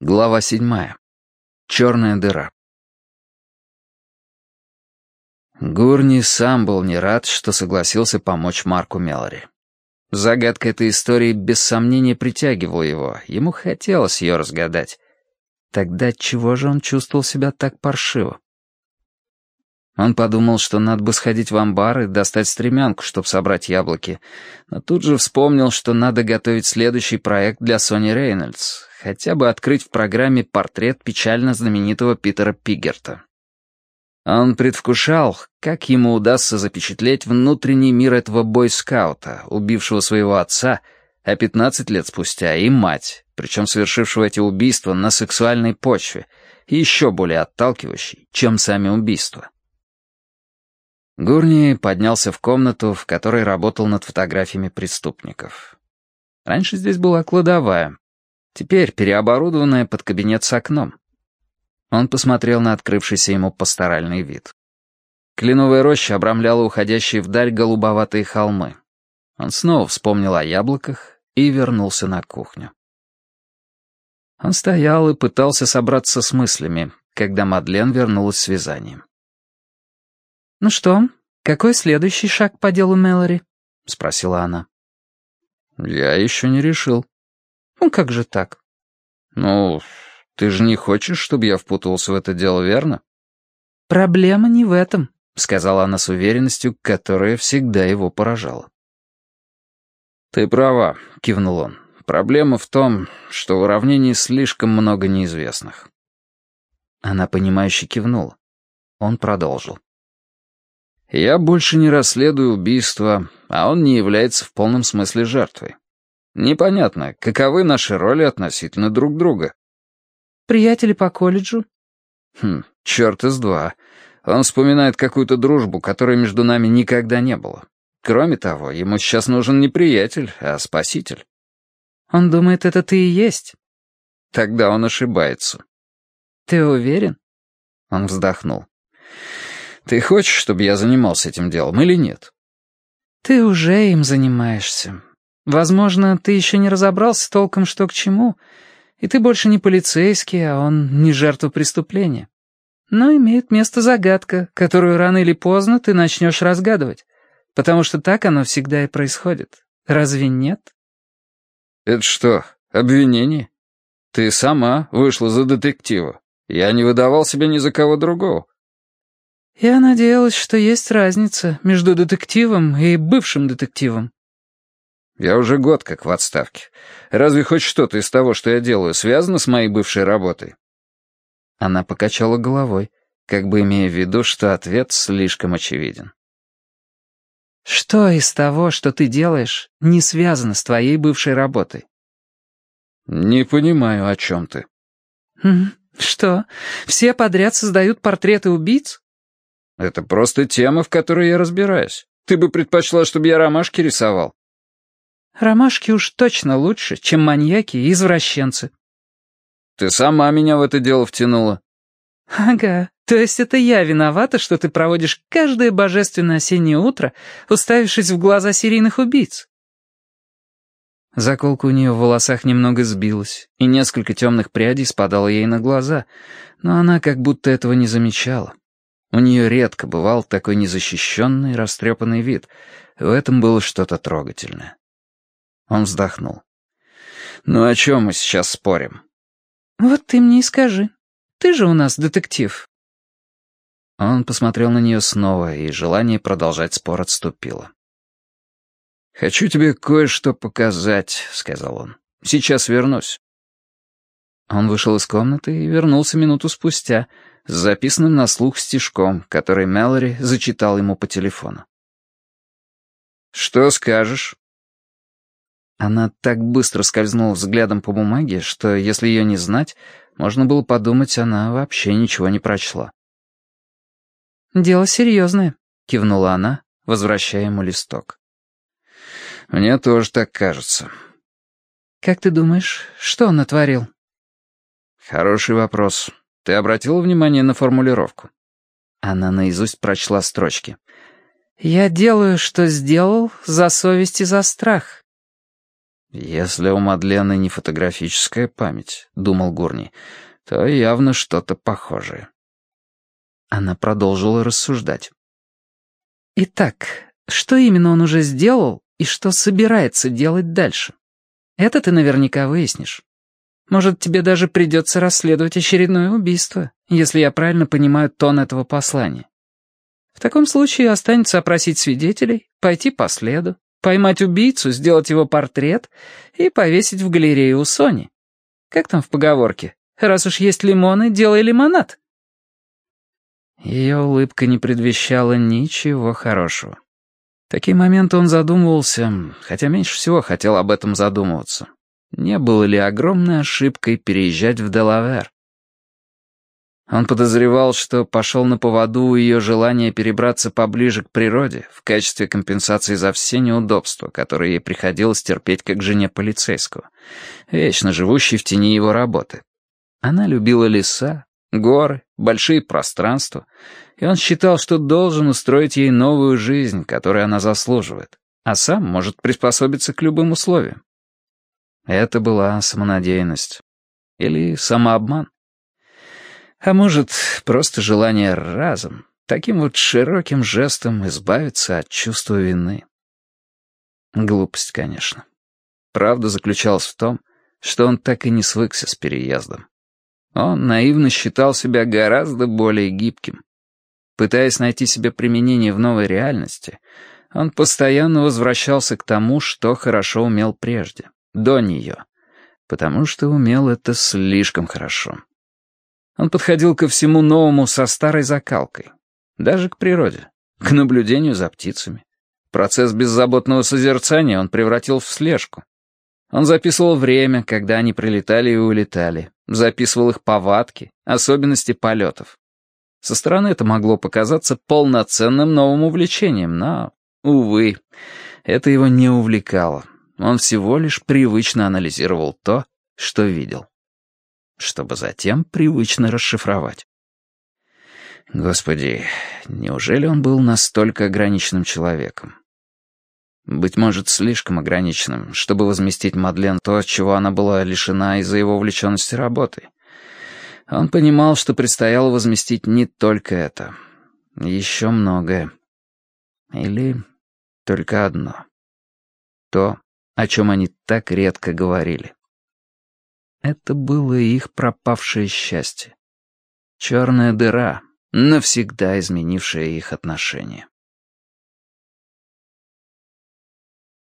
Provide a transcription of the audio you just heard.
Глава седьмая. Черная дыра. Гурни сам был не рад, что согласился помочь Марку Меллори. Загадка этой истории без сомнения притягивала его, ему хотелось ее разгадать. Тогда чего же он чувствовал себя так паршиво? Он подумал, что надо бы сходить в амбар и достать стремянку, чтобы собрать яблоки, но тут же вспомнил, что надо готовить следующий проект для Сони Рейнольдс, хотя бы открыть в программе портрет печально знаменитого Питера Пигерта. Он предвкушал, как ему удастся запечатлеть внутренний мир этого бойскаута, убившего своего отца, а 15 лет спустя и мать, причем совершившего эти убийства на сексуальной почве, еще более отталкивающий, чем сами убийства. Гурни поднялся в комнату, в которой работал над фотографиями преступников. Раньше здесь была кладовая, теперь переоборудованная под кабинет с окном. Он посмотрел на открывшийся ему пасторальный вид. Кленовая роща обрамляла уходящие вдаль голубоватые холмы. Он снова вспомнил о яблоках и вернулся на кухню. Он стоял и пытался собраться с мыслями, когда Мадлен вернулась с вязанием. «Ну что, какой следующий шаг по делу Мэлори?» — спросила она. «Я еще не решил». «Ну как же так?» «Ну, ты же не хочешь, чтобы я впутался в это дело, верно?» «Проблема не в этом», — сказала она с уверенностью, которая всегда его поражала. «Ты права», — кивнул он. «Проблема в том, что в уравнении слишком много неизвестных». Она понимающе кивнула. Он продолжил. Я больше не расследую убийство, а он не является в полном смысле жертвой. Непонятно, каковы наши роли относительно друг друга. Приятели по колледжу? Хм, черт из два. Он вспоминает какую-то дружбу, которой между нами никогда не было. Кроме того, ему сейчас нужен не приятель, а спаситель. Он думает, это ты и есть. Тогда он ошибается. Ты уверен? Он вздохнул. Ты хочешь, чтобы я занимался этим делом или нет? Ты уже им занимаешься. Возможно, ты еще не разобрался толком, что к чему, и ты больше не полицейский, а он не жертва преступления. Но имеет место загадка, которую рано или поздно ты начнешь разгадывать, потому что так оно всегда и происходит. Разве нет? Это что, обвинение? Ты сама вышла за детектива. Я не выдавал себя ни за кого другого. «Я надеялась, что есть разница между детективом и бывшим детективом». «Я уже год как в отставке. Разве хоть что-то из того, что я делаю, связано с моей бывшей работой?» Она покачала головой, как бы имея в виду, что ответ слишком очевиден. «Что из того, что ты делаешь, не связано с твоей бывшей работой?» «Не понимаю, о чем ты». «Что, все подряд создают портреты убийц?» Это просто тема, в которой я разбираюсь. Ты бы предпочла, чтобы я ромашки рисовал?» «Ромашки уж точно лучше, чем маньяки и извращенцы». «Ты сама меня в это дело втянула». «Ага, то есть это я виновата, что ты проводишь каждое божественное осеннее утро, уставившись в глаза серийных убийц?» Заколка у нее в волосах немного сбилась, и несколько темных прядей спадало ей на глаза, но она как будто этого не замечала. У нее редко бывал такой незащищенный, растрепанный вид. В этом было что-то трогательное. Он вздохнул. «Ну о чем мы сейчас спорим?» «Вот ты мне и скажи. Ты же у нас детектив». Он посмотрел на нее снова, и желание продолжать спор отступило. «Хочу тебе кое-что показать», — сказал он. «Сейчас вернусь». Он вышел из комнаты и вернулся минуту спустя, с записанным на слух стишком, который Мэлори зачитал ему по телефону. «Что скажешь?» Она так быстро скользнула взглядом по бумаге, что, если ее не знать, можно было подумать, она вообще ничего не прочла. «Дело серьезное», — кивнула она, возвращая ему листок. «Мне тоже так кажется». «Как ты думаешь, что он натворил?» «Хороший вопрос. Ты обратила внимание на формулировку?» Она наизусть прочла «Если у Мадлены не фотографическая память», — думал Гурни, — «то явно что-то похожее». Она продолжила рассуждать. «Итак, что именно он уже сделал и что собирается делать дальше? Это ты наверняка выяснишь. Может, тебе даже придется расследовать очередное убийство, если я правильно понимаю тон этого послания. В таком случае останется опросить свидетелей, пойти по следу, поймать убийцу, сделать его портрет и повесить в галерее у Сони. Как там в поговорке? Раз уж есть лимоны, делай лимонад. Ее улыбка не предвещала ничего хорошего. В такие моменты он задумывался, хотя меньше всего хотел об этом задумываться. Не было ли огромной ошибкой переезжать в Делавер? Он подозревал, что пошел на поводу у ее желания перебраться поближе к природе в качестве компенсации за все неудобства, которые ей приходилось терпеть как жене полицейского, вечно живущей в тени его работы. Она любила леса, горы, большие пространства, и он считал, что должен устроить ей новую жизнь, которую она заслуживает, а сам может приспособиться к любым условиям. Это была самонадеянность. Или самообман. А может, просто желание разом, таким вот широким жестом избавиться от чувства вины. Глупость, конечно. Правда заключалась в том, что он так и не свыкся с переездом. Он наивно считал себя гораздо более гибким. Пытаясь найти себе применение в новой реальности, он постоянно возвращался к тому, что хорошо умел прежде, до нее, потому что умел это слишком хорошо. Он подходил ко всему новому со старой закалкой. Даже к природе, к наблюдению за птицами. Процесс беззаботного созерцания он превратил в слежку. Он записывал время, когда они прилетали и улетали, записывал их повадки, особенности полетов. Со стороны это могло показаться полноценным новым увлечением, но, увы, это его не увлекало. Он всего лишь привычно анализировал то, что видел чтобы затем привычно расшифровать. Господи, неужели он был настолько ограниченным человеком? Быть может, слишком ограниченным, чтобы возместить Мадлен то, чего она была лишена из-за его увлеченности работой. Он понимал, что предстояло возместить не только это. Еще многое. Или только одно. То, о чем они так редко говорили. Это было их пропавшее счастье. Черная дыра, навсегда изменившая их отношения.